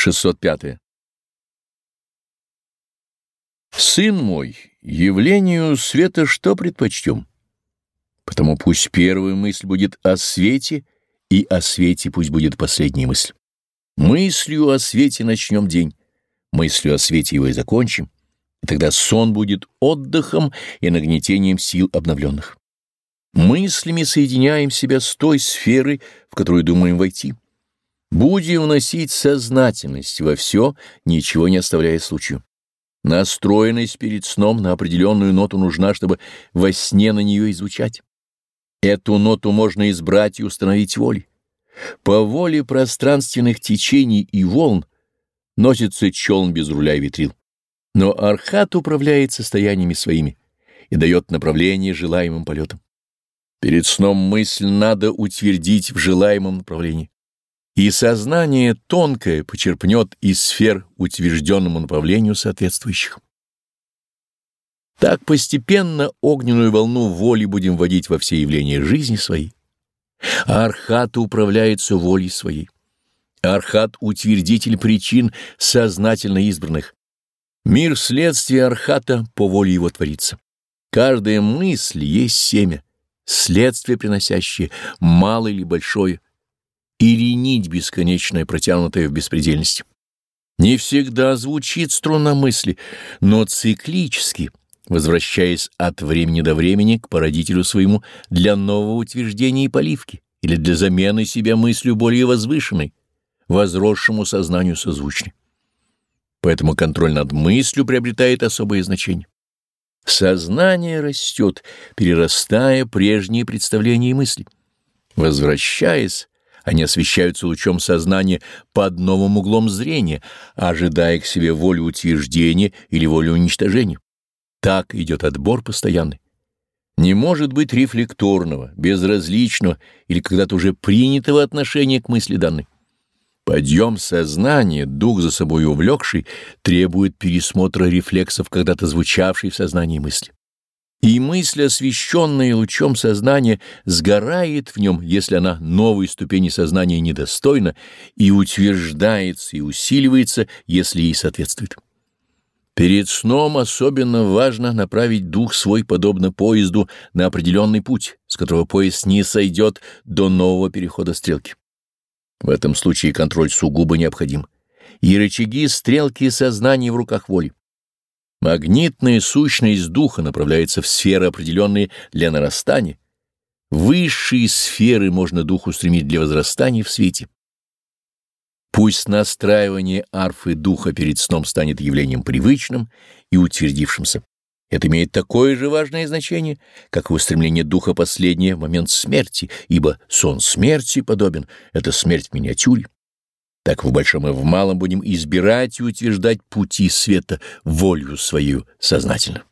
605. Сын мой, явлению света что предпочтем? Потому пусть первая мысль будет о свете, и о свете пусть будет последняя мысль. Мыслью о свете начнем день, мыслью о свете его и закончим, и тогда сон будет отдыхом и нагнетением сил обновленных. Мыслями соединяем себя с той сферой, в которую думаем войти. Будем вносить сознательность во все, ничего не оставляя случаю. Настроенность перед сном на определенную ноту нужна, чтобы во сне на нее изучать. Эту ноту можно избрать и установить волей. По воле пространственных течений и волн носится челн без руля и ветрил. Но архат управляет состояниями своими и дает направление желаемым полетам. Перед сном мысль надо утвердить в желаемом направлении. И сознание тонкое почерпнет из сфер утвержденному направлению соответствующих. Так постепенно огненную волну воли будем вводить во все явления жизни своей. А Архат управляется волей своей. Архат — утвердитель причин сознательно избранных. Мир следствия Архата по воле его творится. Каждая мысль есть семя, следствие приносящее, малое или большое, или нить бесконечная, протянутая в беспредельности. Не всегда звучит струна мысли, но циклически, возвращаясь от времени до времени к породителю своему для нового утверждения и поливки или для замены себя мыслью более возвышенной, возросшему сознанию созвучной. Поэтому контроль над мыслью приобретает особое значение. Сознание растет, перерастая прежние представления и мысли. Возвращаясь, они освещаются лучом сознания под новым углом зрения, ожидая к себе волю утверждения или волю уничтожения. Так идет отбор постоянный. Не может быть рефлекторного, безразличного или когда-то уже принятого отношения к мысли данной. Подъем сознания, дух за собой увлекший, требует пересмотра рефлексов, когда-то звучавшей в сознании мысли. И мысль, освещенная лучом сознания, сгорает в нем, если она новой ступени сознания недостойна, и утверждается и усиливается, если ей соответствует. Перед сном особенно важно направить дух свой, подобно поезду, на определенный путь, с которого поезд не сойдет до нового перехода стрелки. В этом случае контроль сугубо необходим, и рычаги стрелки сознания в руках воли. Магнитная сущность духа направляется в сферы, определенные для нарастания. Высшие сферы можно духу стремить для возрастания в свете. Пусть настраивание арфы духа перед сном станет явлением привычным и утвердившимся. Это имеет такое же важное значение, как и устремление духа последнее в момент смерти, ибо сон смерти подобен — это смерть в миниатюре. Так в большом и в малом будем избирать и утверждать пути света волю свою сознательно.